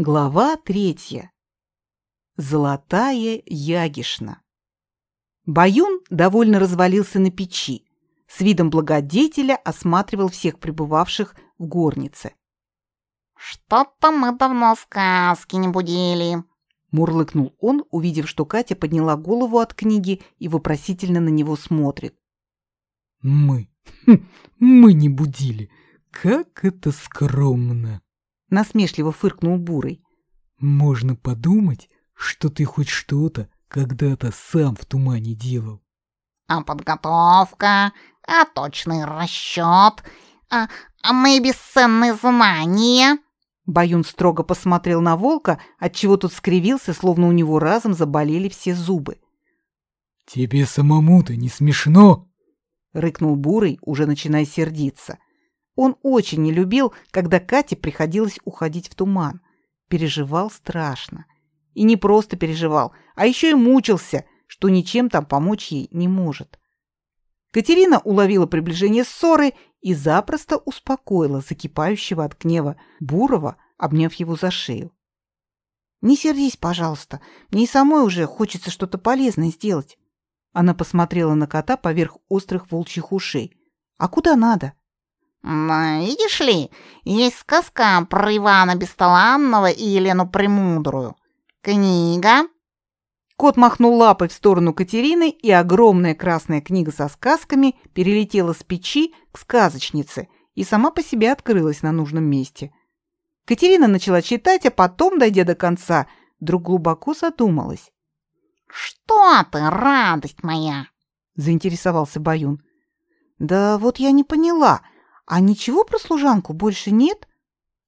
Глава третья. Золотая Ягишна. Баюн довольно развалился на печи, с видом благодетеля осматривал всех пребывавших в горнице. «Что-то мы давно сказки не будили», — мурлыкнул он, увидев, что Катя подняла голову от книги и вопросительно на него смотрит. «Мы? Хм, мы не будили. Как это скромно!» Насмешливо фыркнул Бурый. Можно подумать, что ты хоть что-то когда-то сам в тумане делал. А подготовка, а точный расчет, а, а мои бесценные знания. Баюн строго посмотрел на волка, отчего тот скривился, словно у него разом заболели все зубы. «Тебе самому-то не смешно?» — рыкнул Бурый, уже начиная сердиться. Он очень не любил, когда Кате приходилось уходить в туман. Переживал страшно. И не просто переживал, а еще и мучился, что ничем там помочь ей не может. Катерина уловила приближение ссоры и запросто успокоила закипающего от гнева Бурова, обняв его за шею. «Не сердись, пожалуйста. Мне и самой уже хочется что-то полезное сделать». Она посмотрела на кота поверх острых волчьих ушей. «А куда надо?» «Видишь ли, есть сказка про Ивана Бесталанного и Елену Премудрую. Книга». Кот махнул лапой в сторону Катерины, и огромная красная книга со сказками перелетела с печи к сказочнице и сама по себе открылась на нужном месте. Катерина начала читать, а потом, дойдя до конца, вдруг глубоко задумалась. «Что ты, радость моя?» – заинтересовался Баюн. «Да вот я не поняла», «А ничего про служанку больше нет?»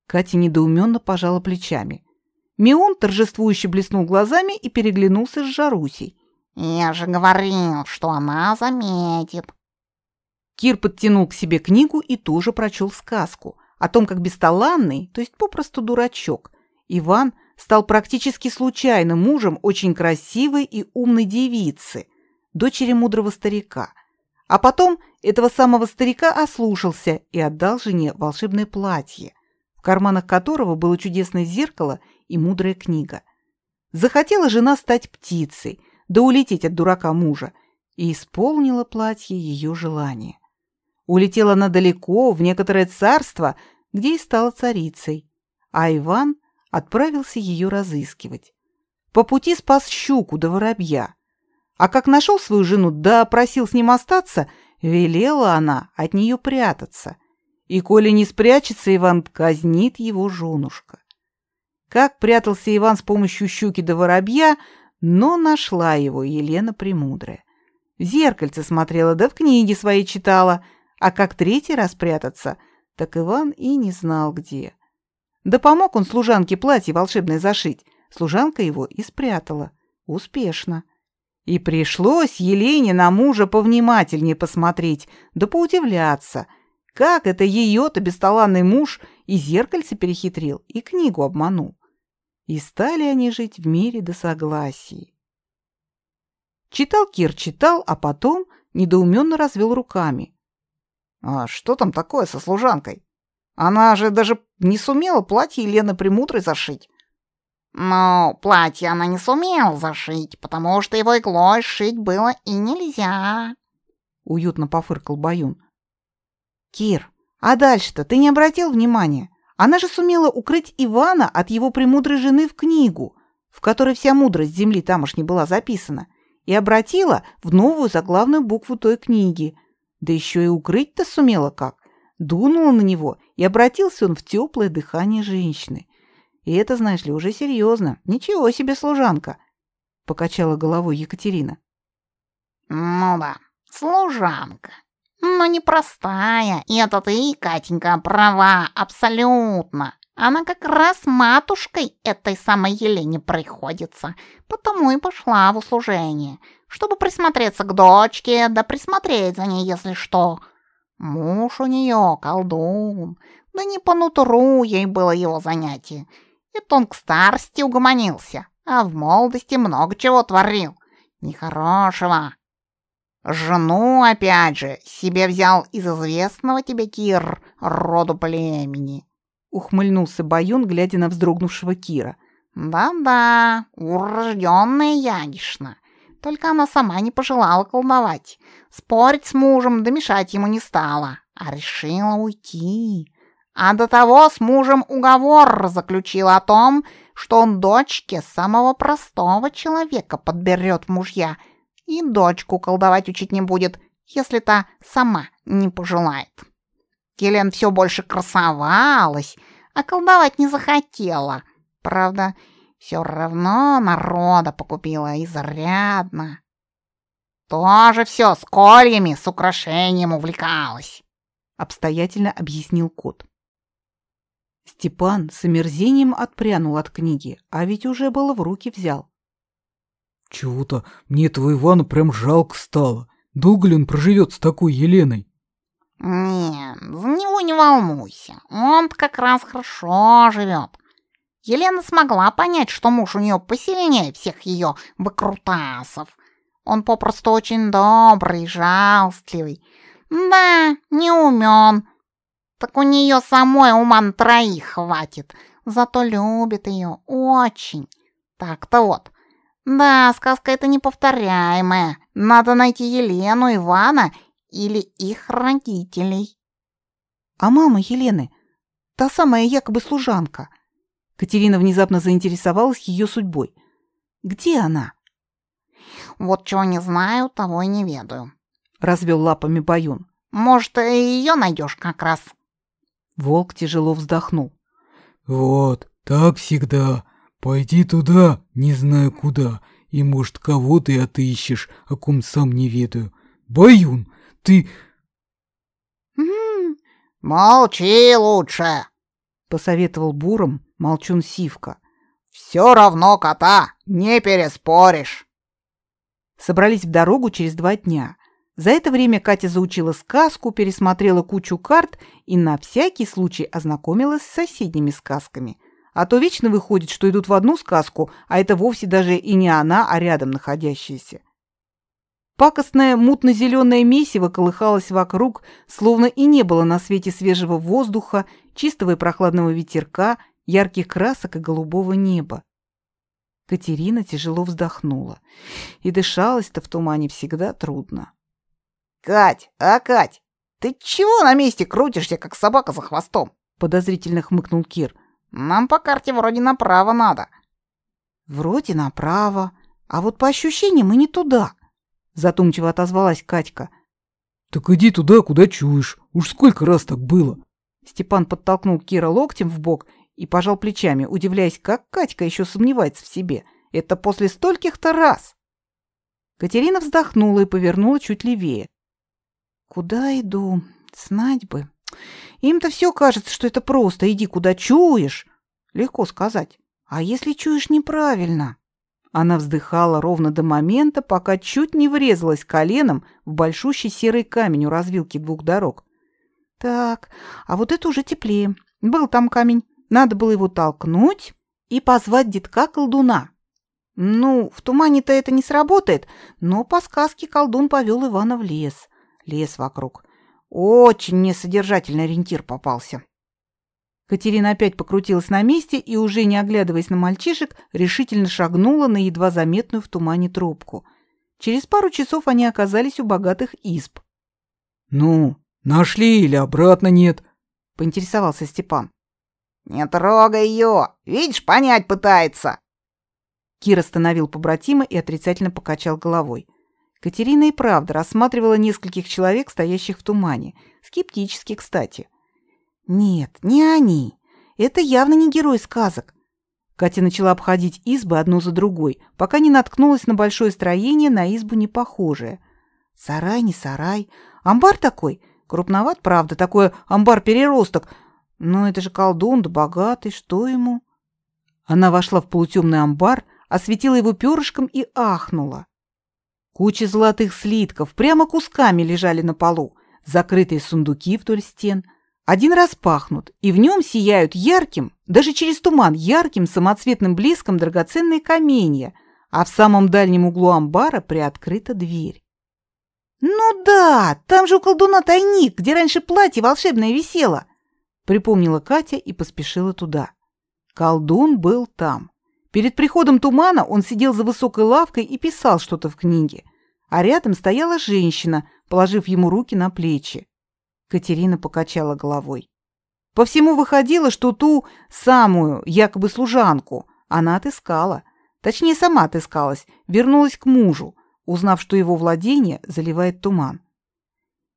Катя недоуменно пожала плечами. Мион торжествующе блеснул глазами и переглянулся с Жарусей. «Я же говорил, что она заметит». Кир подтянул к себе книгу и тоже прочел сказку о том, как бесталанный, то есть попросту дурачок, Иван стал практически случайно мужем очень красивой и умной девицы, дочери мудрого старика – а потом этого самого старика ослушался и отдал жене волшебное платье, в карманах которого было чудесное зеркало и мудрая книга. Захотела жена стать птицей, да улететь от дурака мужа, и исполнила платье ее желание. Улетела она далеко, в некоторое царство, где и стала царицей, а Иван отправился ее разыскивать. По пути спас щуку да воробья – а как нашел свою жену, да просил с ним остаться, велела она от нее прятаться. И коли не спрячется, Иван казнит его женушка. Как прятался Иван с помощью щуки до воробья, но нашла его Елена Премудрая. В зеркальце смотрела, да в книге своей читала, а как третий раз прятаться, так Иван и не знал где. Да помог он служанке платье волшебное зашить, служанка его и спрятала. Успешно. И пришлось Елене на мужа повнимательнее посмотреть, да поудивляться, как это ее-то бесталанный муж и зеркальце перехитрил, и книгу обманул. И стали они жить в мире до согласия. Читал Кир, читал, а потом недоуменно развел руками. «А что там такое со служанкой? Она же даже не сумела платье Елены Премудрой зашить. Но платье она не сумела зашить, потому что его иглой шить было и нельзя. Уютно пофыркал Баюн. Кир, а дальше-то ты не обратил внимания? Она же сумела укрыть Ивана от его премудрой жены в книгу, в которой вся мудрость земли тамошней была записана, и обратила в новую заглавную букву той книги. Да еще и укрыть-то сумела как. Дунула на него, и обратился он в теплое дыхание женщины. И это, знаешь ли, уже серьезно. Ничего себе служанка!» — покачала головой Екатерина. «Ну да, служанка. Но непростая. И это ты, Катенька, права, абсолютно. Она как раз матушкой этой самой Елене приходится, потому и пошла в услужение, чтобы присмотреться к дочке, да присмотреть за ней, если что. Муж у нее колдун, да не по нутру ей было его занятие. Это он к старости угомонился, а в молодости много чего творил. Нехорошего. Жену, опять же, себе взял из известного тебе, Кир, роду племени. ухмыльнулся Баюн, глядя на вздрогнувшего Кира. Да-да, урожденная ягишна. Только она сама не пожелала колдовать. Спорить с мужем, да мешать ему не стала, а решила уйти. А до того с мужем уговор заключила о том, что он дочке самого простого человека подберет мужья и дочку колдовать учить не будет, если та сама не пожелает. Елен все больше красовалась, а колдовать не захотела. Правда, все равно народа покупила изрядно. Тоже все с кольями, с украшением увлекалась, обстоятельно объяснил кот. Степан с омерзением отпрянул от книги, а ведь уже было в руки взял. Чего-то мне этого Ивана прям жалко стало. Долго ли он проживет с такой Еленой? Не, за него не волнуйся. он как раз хорошо живет. Елена смогла понять, что муж у нее посильнее всех ее выкрутасов. Он попросту очень добрый, жалостливый. Да, не умен. Так у нее самой ума на троих хватит. Зато любит ее очень. Так-то вот. Да, сказка эта неповторяемая. Надо найти Елену, Ивана или их родителей. А мама Елены, та самая якобы служанка. Катерина внезапно заинтересовалась ее судьбой. Где она? Вот чего не знаю, того и не ведаю. Развел лапами Баюн. Может, ее найдешь как раз. Волк тяжело вздохнул. Вот, так всегда. Пойди туда, не знаю куда, и, может, кого ты отыщешь, о ком сам не ведаю. Баюн, ты... «Молчи лучше!» — посоветовал буром молчун Сивка. «Все равно кота не переспоришь!» Собрались в дорогу через два дня. За это время Катя заучила сказку, пересмотрела кучу карт и на всякий случай ознакомилась с соседними сказками. А то вечно выходит, что идут в одну сказку, а это вовсе даже и не она, а рядом находящаяся. Пакостное мутно-зеленое месиво колыхалось вокруг, словно и не было на свете свежего воздуха, чистого и прохладного ветерка, ярких красок и голубого неба. Катерина тяжело вздохнула. И дышалось-то в тумане всегда трудно. «Кать, а, Кать, ты чего на месте крутишься, как собака за хвостом?» Подозрительно хмыкнул Кир. «Нам по карте вроде направо надо». «Вроде направо, а вот по ощущениям мы не туда», задумчиво отозвалась Катька. Так иди туда, куда чуешь. Уж сколько раз так было. Степан подтолкнул Кира локтем в бок и пожал плечами, удивляясь, как Катька еще сомневается в себе. Это после стольких-то раз. Катерина вздохнула и повернула чуть левее. Куда иду? Знать бы. Им-то все кажется, что это просто. Иди куда чуешь. Легко сказать. А если чуешь неправильно? Она вздыхала ровно до момента, пока чуть не врезалась коленом в большущий серый камень у развилки двух дорог. Так, а вот это уже теплее. Был там камень. Надо было его толкнуть и позвать детка-колдуна. Ну, в тумане-то это не сработает, но по сказке колдун повел Ивана в лес. Лес вокруг. Очень несодержательный ориентир попался. Катерина опять покрутилась на месте и, уже не оглядываясь на мальчишек, решительно шагнула на едва заметную в тумане тропку. Через пару часов они оказались у богатых изб. «Ну, нашли или обратно нет?» — поинтересовался Степан. «Не трогай ее! Видишь, понять пытается!» Кир остановил побратима и отрицательно покачал головой. Катерина и правда рассматривала нескольких человек, стоящих в тумане. Скептически, кстати. — нет, не они. Это явно не герой сказок. Катя начала обходить избы одну за другой, пока не наткнулась на большое строение, на избу не похожее. Сарай не сарай. Амбар такой. Крупноват, правда, такой амбар-переросток. Но это же колдун, да богатый, что ему? Она вошла в полутемный амбар, осветила его перышком и ахнула. Куча золотых слитков прямо кусками лежали на полу, закрытые сундуки вдоль стен — один раз пахнут, и в нем сияют ярким, даже через туман, ярким самоцветным блеском драгоценные каменья, а в самом дальнем углу амбара приоткрыта дверь. «Ну да, там же у колдуна тайник, где раньше платье волшебное висело!» Припомнила Катя и поспешила туда. Колдун был там. Перед приходом тумана он сидел за высокой лавкой и писал что-то в книге, а рядом стояла женщина, положив ему руки на плечи. Катерина покачала головой. По всему выходило, что ту самую, якобы служанку, она отыскала. Точнее, сама отыскалась, вернулась к мужу, узнав, что его владение заливает туман.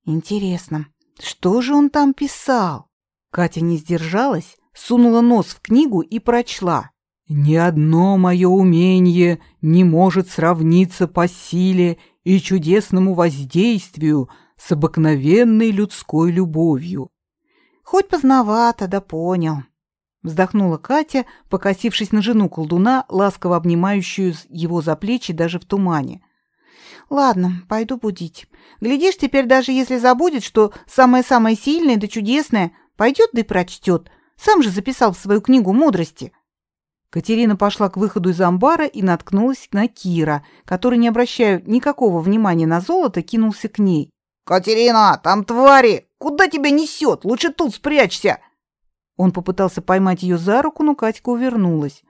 Интересно, что же он там писал? Катя не сдержалась, сунула нос в книгу и прочла. «Ни одно мое умение не может сравниться по силе и чудесному воздействию с обыкновенной людской любовью». «Хоть поздновато, да понял», — вздохнула Катя, покосившись на жену колдуна, ласково обнимающую его за плечи даже в тумане. «Ладно, пойду будить. Глядишь, теперь даже если забудет, что самое-самое сильное да чудесное, пойдет да и прочтет. Сам же записал в свою книгу мудрости». Катерина пошла к выходу из амбара и наткнулась на Кира, который, не обращая никакого внимания на золото, кинулся к ней. «Катерина, там твари! Куда тебя несет? Лучше тут спрячься!» Он попытался поймать ее за руку, но Катька увернулась.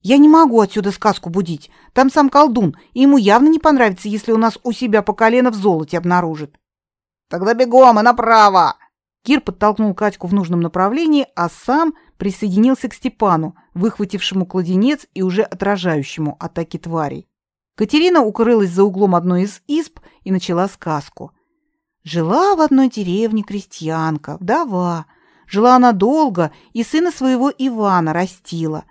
«Я не могу отсюда сказку будить. Там сам колдун, и ему явно не понравится, если у нас у себя по колено в золоте обнаружит». «Тогда бегом и направо!» Кир подтолкнул Катьку в нужном направлении, а сам присоединился к Степану, выхватившему кладенец и уже отражающему атаки тварей. Катерина укрылась за углом одной из изб и начала сказку. Жила в одной деревне крестьянка, вдова. Жила она долго и сына своего Ивана растила.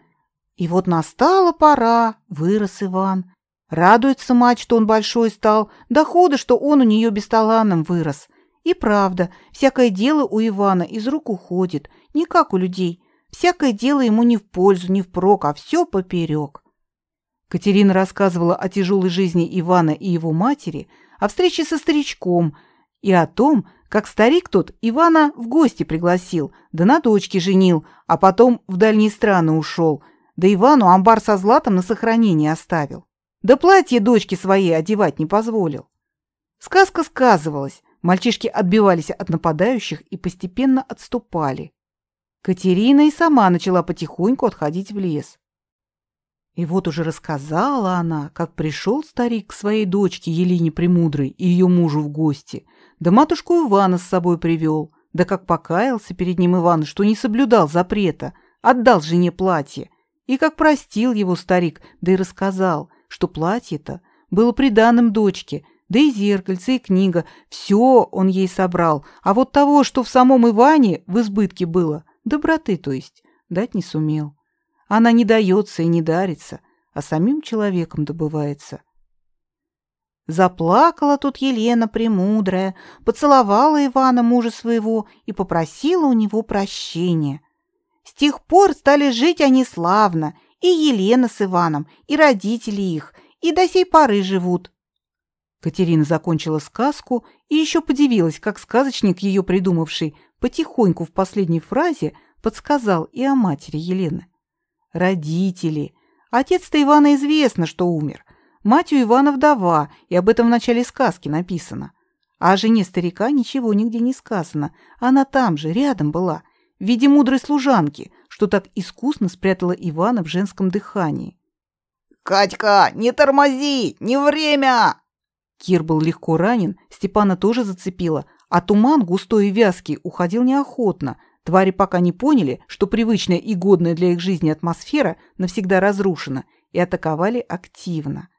И вот настала пора, вырос Иван. Радуется мать, что он большой стал, да худо, что он у нее бесталанным вырос. И правда, всякое дело у Ивана из рук уходит, не как у людей. Всякое дело ему не в пользу, не впрок, а все поперек. Катерина рассказывала о тяжелой жизни Ивана и его матери, о встрече со старичком и о том, как старик тот Ивана в гости пригласил, да на дочке женил, а потом в дальние страны ушел, да Ивану амбар со златом на сохранение оставил. Да платье дочке своей одевать не позволил. Сказка сказывалась, мальчишки отбивались от нападающих и постепенно отступали. Катерина и сама начала потихоньку отходить в лес. И вот уже рассказала она, как пришел старик к своей дочке Елене Премудрой и ее мужу в гости, да матушку Ивана с собой привел, да как покаялся перед ним Иван, что не соблюдал запрета, отдал жене платье, и как простил его старик, да и рассказал, что платье-то было приданым дочке, да и зеркальце, и книга, все он ей собрал, а вот того, что в самом Иване в избытке было, доброты, то есть, дать не сумел. Она не дается и не дарится, а самим человеком добывается. Заплакала тут Елена Премудрая, поцеловала Ивана, мужа своего, и попросила у него прощения. С тех пор стали жить они славно, и Елена с Иваном, и родители их, и до сей поры живут. Катерина закончила сказку и еще подивилась, как сказочник, ее придумавший, потихоньку в последней фразе подсказал и о матери Елены. Родители. Отец-то Ивана известно, что умер. Мать у Ивана вдова, и об этом в начале сказки написано. А о жене старика ничего нигде не сказано. Она там же, рядом была, в виде мудрой служанки, что так искусно спрятала Ивана в женском дыхании. «Катька, не тормози! Не время!» Кир был легко ранен, Степана тоже зацепило, а туман, густой и вязкий, уходил неохотно. Твари пока не поняли, что привычная и годная для их жизни атмосфера навсегда разрушена, и атаковали активно.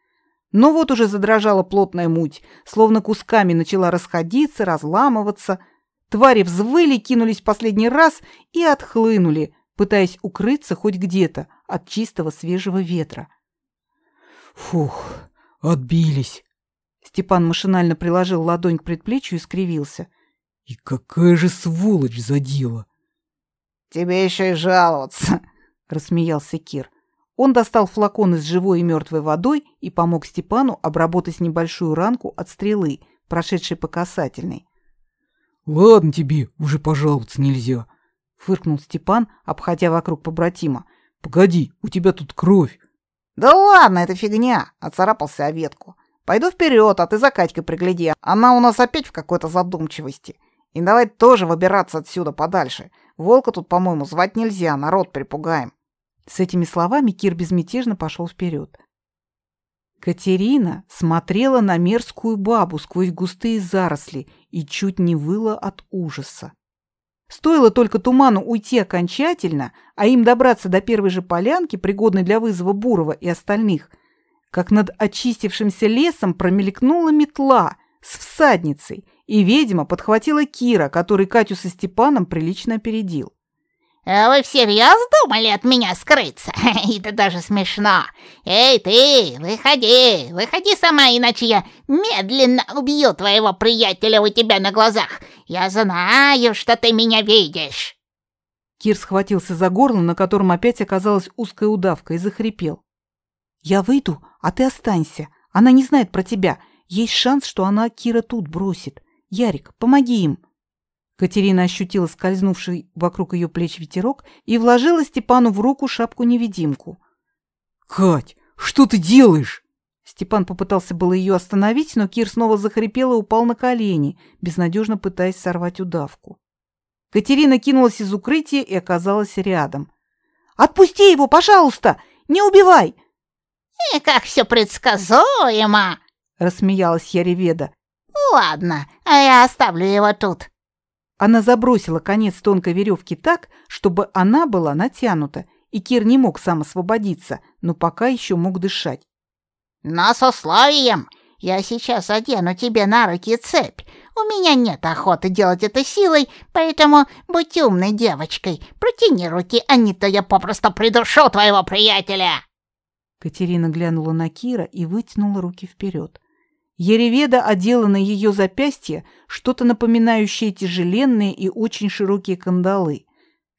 Но вот уже задрожала плотная муть, словно кусками начала расходиться, разламываться. Твари взвыли, кинулись последний раз и отхлынули, пытаясь укрыться хоть где-то от чистого свежего ветра. «Фух, отбились!» Степан машинально приложил ладонь к предплечью и скривился. «И какая же сволочь задела!» «Тебе еще и жаловаться!» — рассмеялся Кир. Он достал флакон с живой и мертвой водой и помог Степану обработать небольшую ранку от стрелы, прошедшей по касательной. «Ладно тебе, уже пожаловаться нельзя», — фыркнул Степан, обходя вокруг побратима. «Погоди, у тебя тут кровь». «Да ладно, это фигня!» — отцарапался о ветку. Пойду вперед, а ты за Катькой пригляди. Она у нас опять в какой-то задумчивости. И давай тоже выбираться отсюда подальше. Волка тут, по-моему, звать нельзя, народ припугаем. С этими словами Кир безмятежно пошел вперед. Катерина смотрела на мерзкую бабу сквозь густые заросли и чуть не выла от ужаса. Стоило только туману уйти окончательно, а им добраться до первой же полянки, пригодной для вызова Бурова и остальных, как над очистившимся лесом промелькнула метла с всадницей, и ведьма подхватила Кира, который Катю со Степаном прилично опередил. А вы всерьез думали от меня скрыться? Это даже смешно. Эй, ты, выходи, выходи сама, иначе я медленно убью твоего приятеля у тебя на глазах. Я знаю, что ты меня видишь. Кир схватился за горло, на котором опять оказалась узкая удавка, и захрипел. «Я выйду, а ты останься. Она не знает про тебя. Есть шанс, что она Кира тут бросит. Ярик, помоги им!» Катерина ощутила скользнувший вокруг ее плеч ветерок и вложила Степану в руку шапку-невидимку. «Кать, что ты делаешь?» Степан попытался было ее остановить, но Кир снова захрипел и упал на колени, безнадежно пытаясь сорвать удавку. Катерина кинулась из укрытия и оказалась рядом. «Отпусти его, пожалуйста! Не убивай!» «И как все предсказуемо!» — рассмеялась Яреведа. «Ладно, а я оставлю его тут. Она забросила конец тонкой веревки так, чтобы она была натянута, и Кир не мог сам освободиться, но пока еще мог дышать. «Но с условием! Я сейчас одену тебе на руки цепь. У меня нет охоты делать это силой, поэтому будь умной девочкой. Протяни руки, а не то я попросту придушу твоего приятеля!» Катерина глянула на Кира и вытянула руки вперед. Ереведа одела на ее запястье что-то напоминающее тяжеленные и очень широкие кандалы.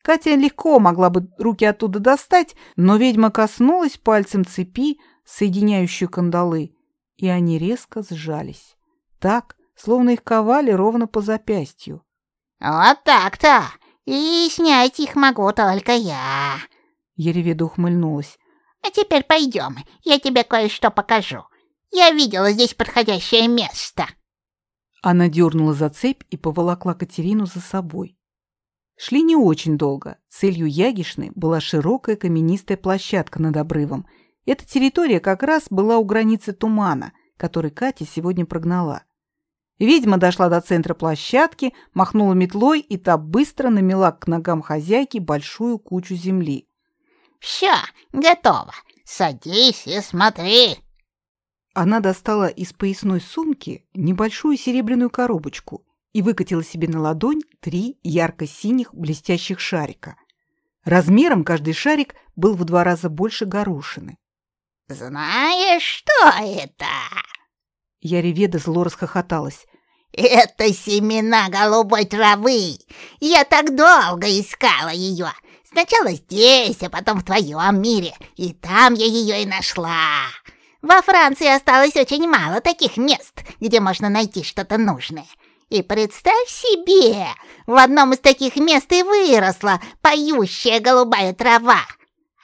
Катя легко могла бы руки оттуда достать, но ведьма коснулась пальцем цепи, соединяющей кандалы, и они резко сжались. Так, словно их ковали ровно по запястью. «Вот так-то! И снять их могу только я!» Ереведа ухмыльнулась. «А теперь пойдем, я тебе кое-что покажу. Я видела здесь подходящее место. Она дернула за цепь и поволокла Катерину за собой. Шли не очень долго. Целью Ягишны была широкая каменистая площадка над обрывом. Эта территория как раз была у границы тумана, который Катя сегодня прогнала. Ведьма дошла до центра площадки, махнула метлой, и та быстро намела к ногам хозяйки большую кучу земли. «Все, готово. Садись и смотри!» Она достала из поясной сумки небольшую серебряную коробочку и выкатила себе на ладонь три ярко-синих блестящих шарика. Размером каждый шарик был в два раза больше горошины. «Знаешь, что это?» Яреведа зло расхохоталась. «Это семена голубой травы! Я так долго искала ее! Сначала здесь, а потом в твоем мире, и там я ее и нашла!» Во Франции осталось очень мало таких мест, где можно найти что-то нужное. И представь себе, в одном из таких мест и выросла поющая голубая трава.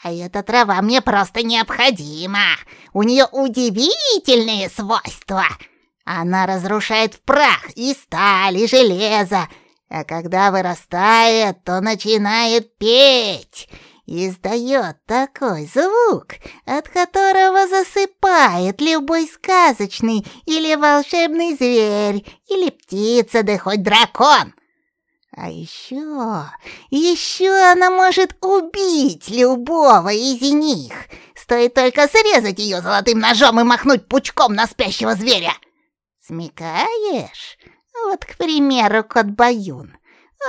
А эта трава мне просто необходима. У нее удивительные свойства. Она разрушает в прах и сталь, и железо. А когда вырастает, то начинает петь издает такой звук, от которого засыпает любой сказочный или волшебный зверь, или птица, да хоть дракон. А еще, еще она может убить любого из них. Стоит только срезать ее золотым ножом и махнуть пучком на спящего зверя. Смекаешь? Вот, к примеру, кот Баюн.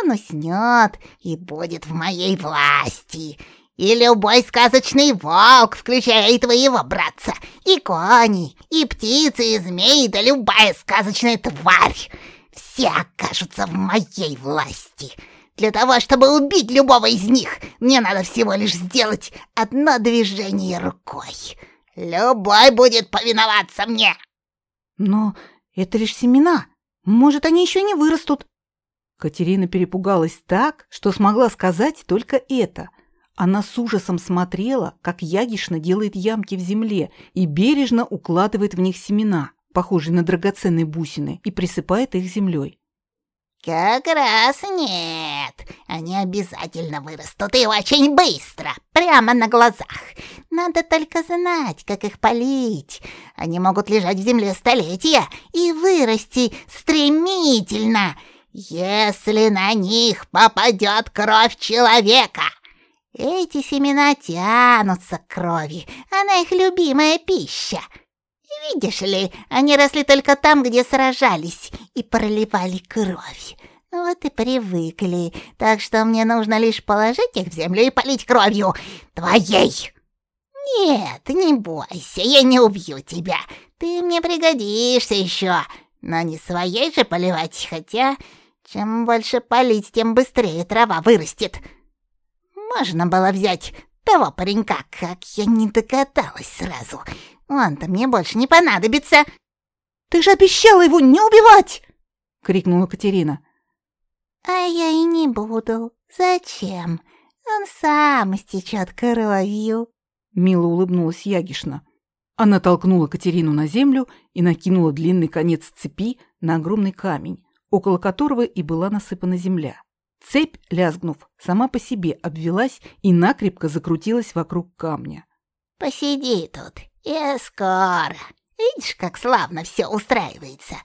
Он уснет и будет в моей власти. И любой сказочный волк, включая и твоего братца, и кони, и птицы, и змеи, да любая сказочная тварь. Все окажутся в моей власти. Для того, чтобы убить любого из них, мне надо всего лишь сделать одно движение рукой. Любой будет повиноваться мне. Но это лишь семена. Может, они еще не вырастут. Катерина перепугалась так, что смогла сказать только это. Она с ужасом смотрела, как Ягишна делает ямки в земле и бережно укладывает в них семена, похожие на драгоценные бусины, и присыпает их землей. Как раз нет. Они обязательно вырастут и очень быстро, прямо на глазах. Надо только знать, как их полить. Они могут лежать в земле столетия и вырасти стремительно, если на них попадет кровь человека. Эти семена тянутся к крови, она их любимая пища. Видишь ли, они росли только там, где сражались и проливали кровь. Вот и привыкли, так что мне нужно лишь положить их в землю и полить кровью твоей. Нет, не бойся, я не убью тебя. Ты мне пригодишься еще, но не своей же поливать, хотя чем больше полить, тем быстрее трава вырастет. Можно было взять того паренька, как я не догадалась сразу. Он-то мне больше не понадобится. Ты же обещала его не убивать, крикнула Катерина. А я и не буду. Зачем? Он сам истечет кровью. Мило улыбнулась Ягишна. Она толкнула Катерину на землю и накинула длинный конец цепи на огромный камень, около которого и была насыпана земля. Цепь, лязгнув, сама по себе обвелась и накрепко закрутилась вокруг камня. «Посиди тут, я скоро. Видишь, как славно все устраивается.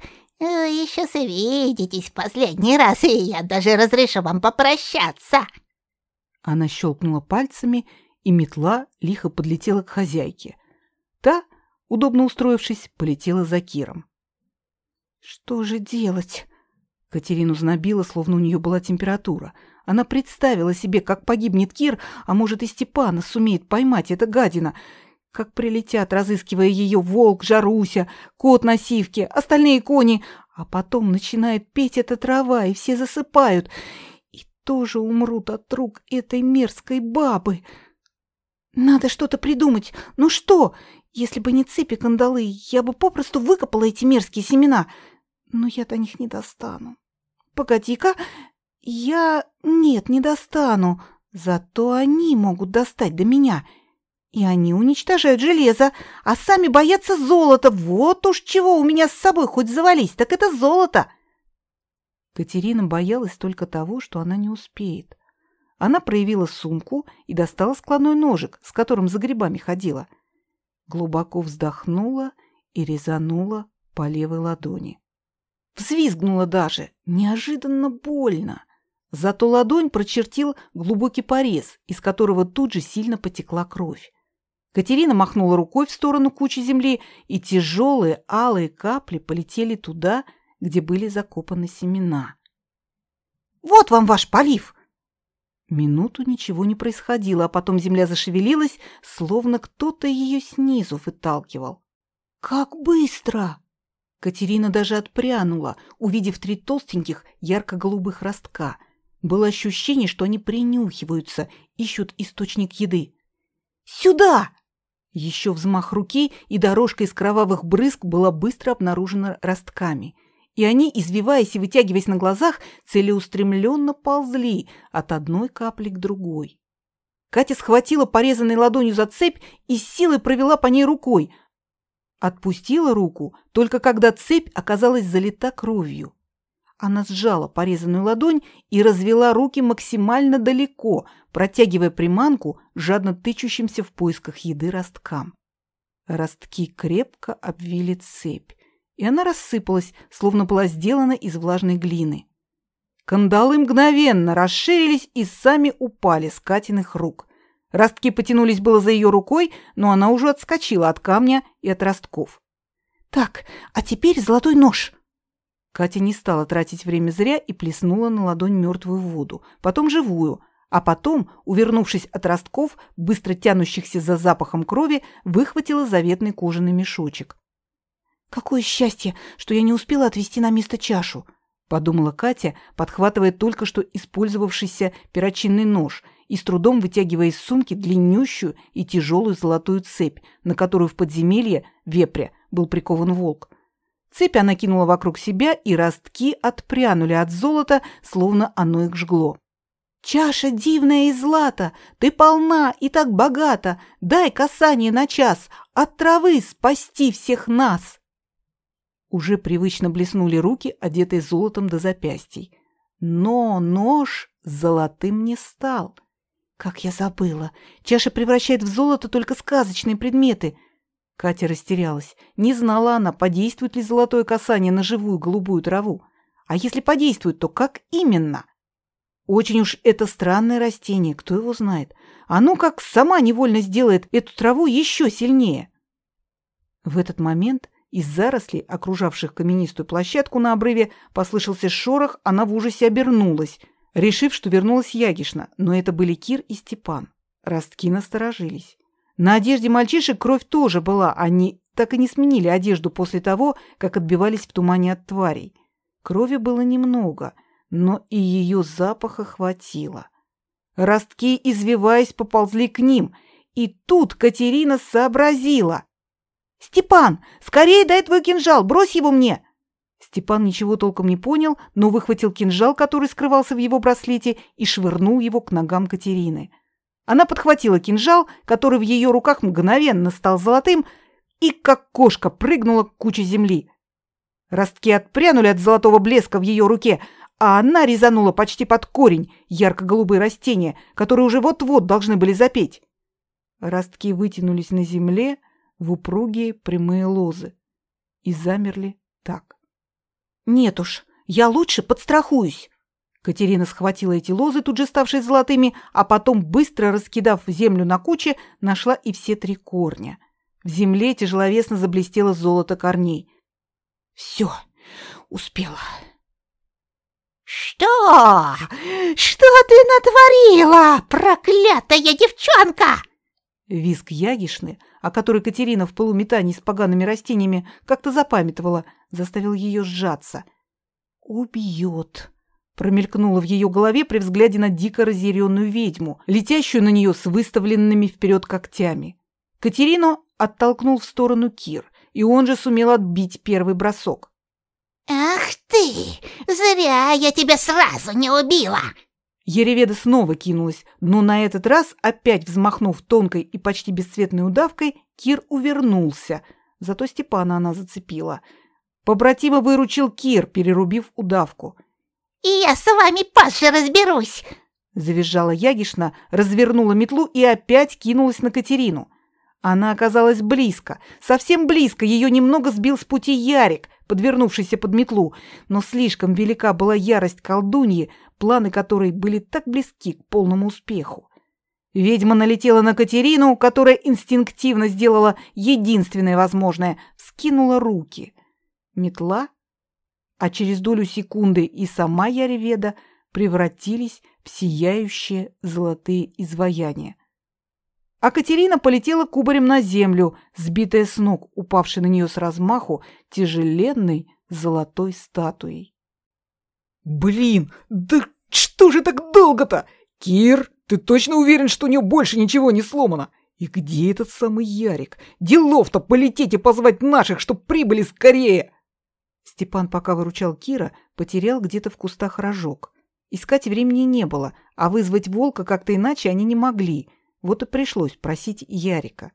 Вы еще свидитесь в последний раз, и я даже разрешу вам попрощаться». Она щелкнула пальцами, и метла лихо подлетела к хозяйке. Та, удобно устроившись, полетела за Киром. «Что же делать?» Катерину знобило, словно у нее была температура. Она представила себе, как погибнет Кир, а может и Степана сумеет поймать эта гадина. Как прилетят, разыскивая ее волк, Жаруся, кот на сивке, остальные кони. А потом начинает петь эта трава, и все засыпают. И тоже умрут от рук этой мерзкой бабы. Надо что-то придумать. Ну что? Если бы не цепи кандалы, я бы попросту выкопала эти мерзкие семена. Но я до них не достану. Погоди-ка, я... Нет, не достану. Зато они могут достать до меня. И они уничтожают железо, а сами боятся золота. Вот уж чего у меня с собой хоть завались, так это золото. Катерина боялась только того, что она не успеет. Она проявила сумку и достала складной ножик, с которым за грибами ходила. Глубоко вздохнула и резанула по левой ладони. Взвизгнула даже, неожиданно больно. Зато ладонь прочертил глубокий порез, из которого тут же сильно потекла кровь. Катерина махнула рукой в сторону кучи земли, и тяжелые алые капли полетели туда, где были закопаны семена. «Вот вам ваш полив!» Минуту ничего не происходило, а потом земля зашевелилась, словно кто-то ее снизу выталкивал. «Как быстро!» Катерина даже отпрянула, увидев три толстеньких ярко-голубых ростка. Было ощущение, что они принюхиваются, ищут источник еды. «Сюда!» Еще взмах руки, и дорожка из кровавых брызг была быстро обнаружена ростками. И они, извиваясь и вытягиваясь на глазах, целеустремленно ползли от одной капли к другой. Катя схватила порезанной ладонью за цепь и с силой провела по ней рукой – Отпустила руку, только когда цепь оказалась залита кровью. Она сжала порезанную ладонь и развела руки максимально далеко, протягивая приманку жадно тычущимся в поисках еды росткам. Ростки крепко обвили цепь, и она рассыпалась, словно была сделана из влажной глины. Кандалы мгновенно расширились и сами упали с Катиных рук. Ростки потянулись было за ее рукой, но она уже отскочила от камня и от ростков. «Так, а теперь золотой нож!» Катя не стала тратить время зря и плеснула на ладонь мертвую воду, потом живую, а потом, увернувшись от ростков, быстро тянущихся за запахом крови, выхватила заветный кожаный мешочек. «Какое счастье, что я не успела отвезти на место чашу!» — подумала Катя, подхватывая только что использовавшийся перочинный нож и с трудом вытягивая из сумки длиннющую и тяжелую золотую цепь, на которую в подземелье вепря был прикован волк. Цепь она кинула вокруг себя, и ростки отпрянули от золота, словно оно их жгло. «Чаша дивная и злата, ты полна и так богата, дай касание на час, от травы спасти всех нас!» Уже привычно блеснули руки, одетые золотом до запястий. Но нож золотым не стал. Как я забыла, чаша превращает в золото только сказочные предметы. Катя растерялась. Не знала она, подействует ли золотое касание на живую голубую траву. А если подействует, то как именно? Очень уж это странное растение, кто его знает. Оно как сама невольно сделает эту траву еще сильнее. В этот момент из зарослей, окружавших каменистую площадку на обрыве, послышался шорох, она в ужасе обернулась, решив, что вернулась Ягишна, но это были Кир и Степан. Ростки насторожились. На одежде мальчишек кровь тоже была, они так и не сменили одежду после того, как отбивались в тумане от тварей. Крови было немного, но и ее запаха хватило. Ростки, извиваясь, поползли к ним, и тут Катерина сообразила. «Степан, скорее дай твой кинжал, брось его мне!» Степан ничего толком не понял, но выхватил кинжал, который скрывался в его браслете, и швырнул его к ногам Катерины. Она подхватила кинжал, который в ее руках мгновенно стал золотым, и как кошка прыгнула к куче земли. Ростки отпрянули от золотого блеска в ее руке, а она резанула почти под корень ярко-голубые растения, которые уже вот-вот должны были запеть. Ростки вытянулись на земле в упругие прямые лозы и замерли так. «Нет уж, я лучше подстрахуюсь!» Катерина схватила эти лозы, тут же ставшие золотыми, а потом, быстро раскидав землю на куче, нашла и все три корня. В земле тяжеловесно заблестело золото корней. «Все, успела!» «Что? Что ты натворила, проклятая девчонка?» Виск Ягишны, о которой Катерина в полуметании с погаными растениями как-то запамятовала, заставил ее сжаться. «Убьет!» Промелькнуло в ее голове при взгляде на дико разъяренную ведьму, летящую на нее с выставленными вперед когтями. Катерину оттолкнул в сторону Кир, и он же сумел отбить первый бросок. «Ах ты! Зря я тебя сразу не убила!» Ереведа снова кинулась, но на этот раз, опять взмахнув тонкой и почти бесцветной удавкой, Кир увернулся. Зато Степана она зацепила. Побратима выручил Кир, перерубив удавку. «И я с вами позже разберусь!» Завизжала Ягишна, развернула метлу и опять кинулась на Катерину. Она оказалась близко, совсем близко, ее немного сбил с пути Ярик, подвернувшийся под метлу, но слишком велика была ярость колдуньи, планы которой были так близки к полному успеху. Ведьма налетела на Катерину, которая инстинктивно сделала единственное возможное — вскинула руки. Метла, а через долю секунды и сама Яреведа превратились в сияющие золотые изваяния а Катерина полетела кубарем на землю, сбитая с ног, упавшей на нее с размаху тяжеленной золотой статуей. «Блин, да что же так долго-то? Кир, ты точно уверен, что у нее больше ничего не сломано? И где этот самый Ярик? Делов-то полететь и позвать наших, чтоб прибыли скорее!» Степан, пока выручал Кира, потерял где-то в кустах рожок. Искать времени не было, а вызвать волка как-то иначе они не могли — вот и пришлось просить Ярика.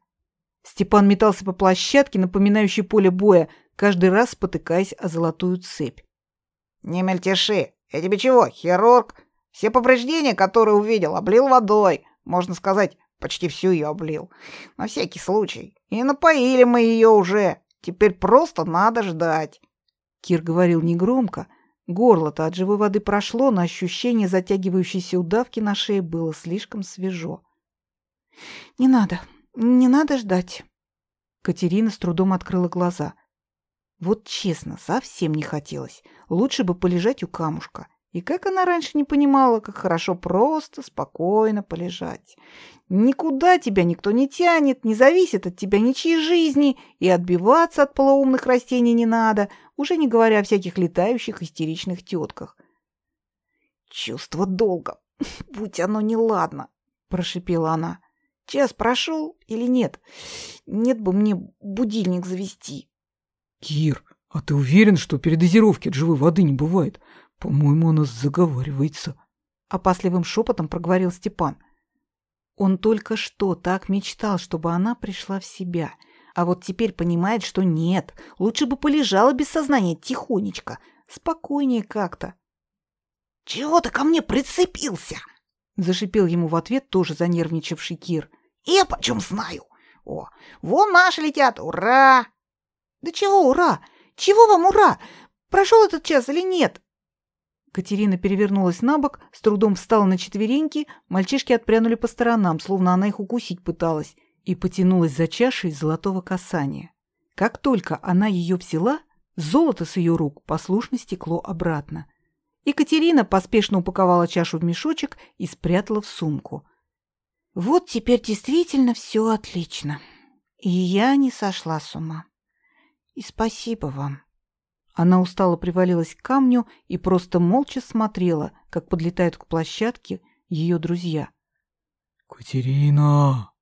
Степан метался по площадке, напоминающей поле боя, каждый раз спотыкаясь о золотую цепь. «Не мельтеши! Я тебе чего, хирург? Все повреждения, которые увидел, облил водой. Можно сказать, почти всю ее облил. На всякий случай. И напоили мы ее уже. Теперь просто надо ждать». Кир говорил негромко. Горло-то от живой воды прошло, но ощущение затягивающейся удавки на шее было слишком свежо. «Не надо, не надо ждать». Катерина с трудом открыла глаза. Вот честно, совсем не хотелось. Лучше бы полежать у камушка. И как она раньше не понимала, как хорошо просто, спокойно полежать. Никуда тебя никто не тянет, не зависит от тебя ничьей жизни, и отбиваться от полоумных растений не надо, уже не говоря о всяких летающих истеричных тетках. «Чувство долга, будь оно неладно», — прошипела она. Час прошел или нет? Нет бы мне будильник завести. Кир, а ты уверен, что передозировки от живой воды не бывает? По-моему, она заговаривается. Опасливым шепотом проговорил Степан. Он только что так мечтал, чтобы она пришла в себя. А вот теперь понимает, что нет. Лучше бы полежала без сознания тихонечко. Спокойнее как-то. Чего ты ко мне прицепился? Зашипел ему в ответ тоже занервничавший Кир. Я почем знаю? О, вон наши летят, ура! Да чего ура? Чего вам ура? Прошел этот час или нет? Катерина перевернулась на бок, с трудом встала на четвереньки, мальчишки отпрянули по сторонам, словно она их укусить пыталась, и потянулась за чашей золотого касания. Как только она ее взяла, золото с ее рук послушно стекло обратно. Екатерина поспешно упаковала чашу в мешочек и спрятала в сумку. Вот теперь действительно все отлично. И я не сошла с ума. И спасибо вам. Она устало привалилась к камню и просто молча смотрела, как подлетают к площадке ее друзья. «Катерина!»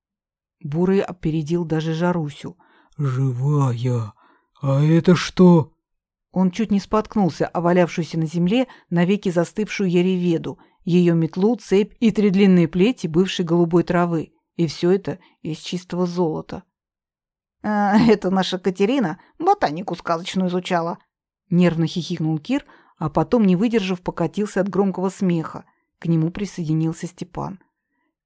Бурый опередил даже Жарусю. «Живая! А это что?» Он чуть не споткнулся о валявшуюся на земле навеки застывшую Яреведу, ее метлу, цепь и три длинные плети бывшей голубой травы. И все это из чистого золота. «А, «Это наша Катерина ботанику сказочную изучала», — нервно хихикнул Кир, а потом, не выдержав, покатился от громкого смеха. К нему присоединился Степан.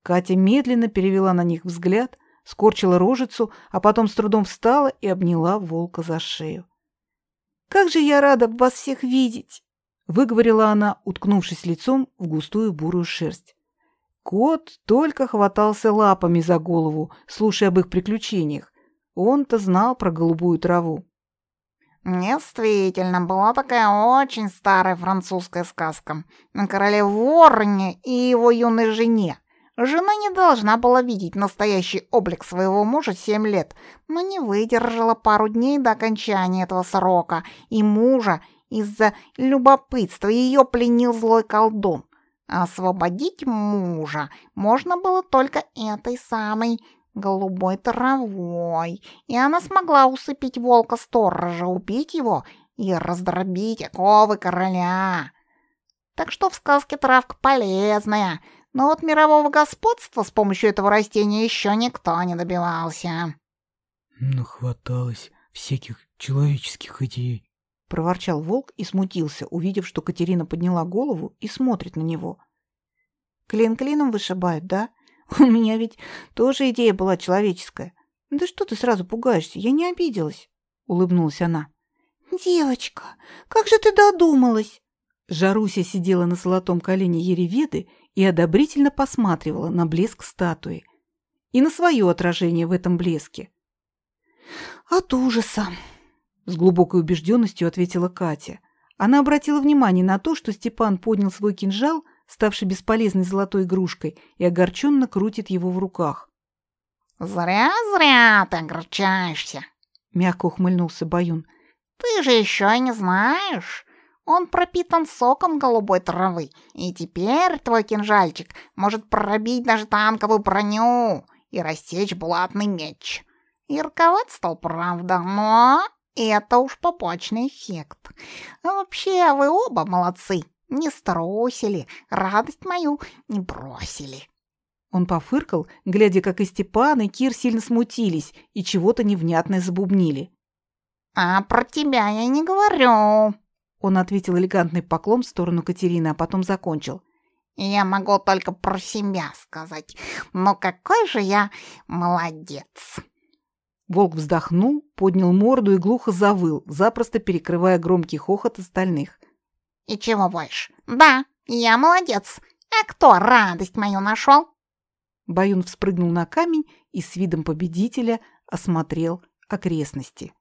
Катя медленно перевела на них взгляд, скорчила рожицу, а потом с трудом встала и обняла волка за шею. Как же я рада вас всех видеть!» — выговорила она, уткнувшись лицом в густую бурую шерсть. Кот только хватался лапами за голову, слушая об их приключениях. Он-то знал про голубую траву. Действительно, была такая очень старая французская сказка о короле Вороне и его юной жене. Жена не должна была видеть настоящий облик своего мужа семь лет, но не выдержала пару дней до окончания этого срока, и мужа из-за любопытства ее пленил злой колдун. освободить мужа можно было только этой самой голубой травой, и она смогла усыпить волка-сторожа, убить его и раздробить оковы короля. Так что в сказке травка полезная — но вот мирового господства с помощью этого растения еще никто не добивался. Нахваталось всяких человеческих идей. Проворчал волк и смутился, увидев, что Катерина подняла голову и смотрит на него. Клин клином вышибают, да? У меня ведь тоже идея была человеческая. Да что ты сразу пугаешься? Я не обиделась, улыбнулась она. Девочка, как же ты додумалась? Жаруся сидела на золотом колене Ереведы и одобрительно посматривала на блеск статуи и на свое отражение в этом блеске. «От ужаса!» — с глубокой убежденностью ответила Катя. Она обратила внимание на то, что Степан поднял свой кинжал, ставший бесполезной золотой игрушкой, и огорченно крутит его в руках. «Зря-зря ты огорчаешься!» — мягко ухмыльнулся Баюн. «Ты же еще не знаешь, он пропитан соком голубой травы, и теперь твой кинжальчик может пробить даже танковую броню и рассечь булатный меч. Ярковат стал, правда, но это уж побочный эффект. Вообще, вы оба молодцы, не струсили, радость мою не бросили. Он пофыркал, глядя, как и Степан, и Кир сильно смутились и чего-то невнятное забубнили. «А про тебя я не говорю», он ответил элегантный поклон в сторону Катерины, а потом закончил. «Я могу только про себя сказать, но какой же я молодец!» Волк вздохнул, поднял морду и глухо завыл, запросто перекрывая громкий хохот остальных. «И чего больше? Да, я молодец. А кто радость мою нашел?» Баюн вспрыгнул на камень и с видом победителя осмотрел окрестности.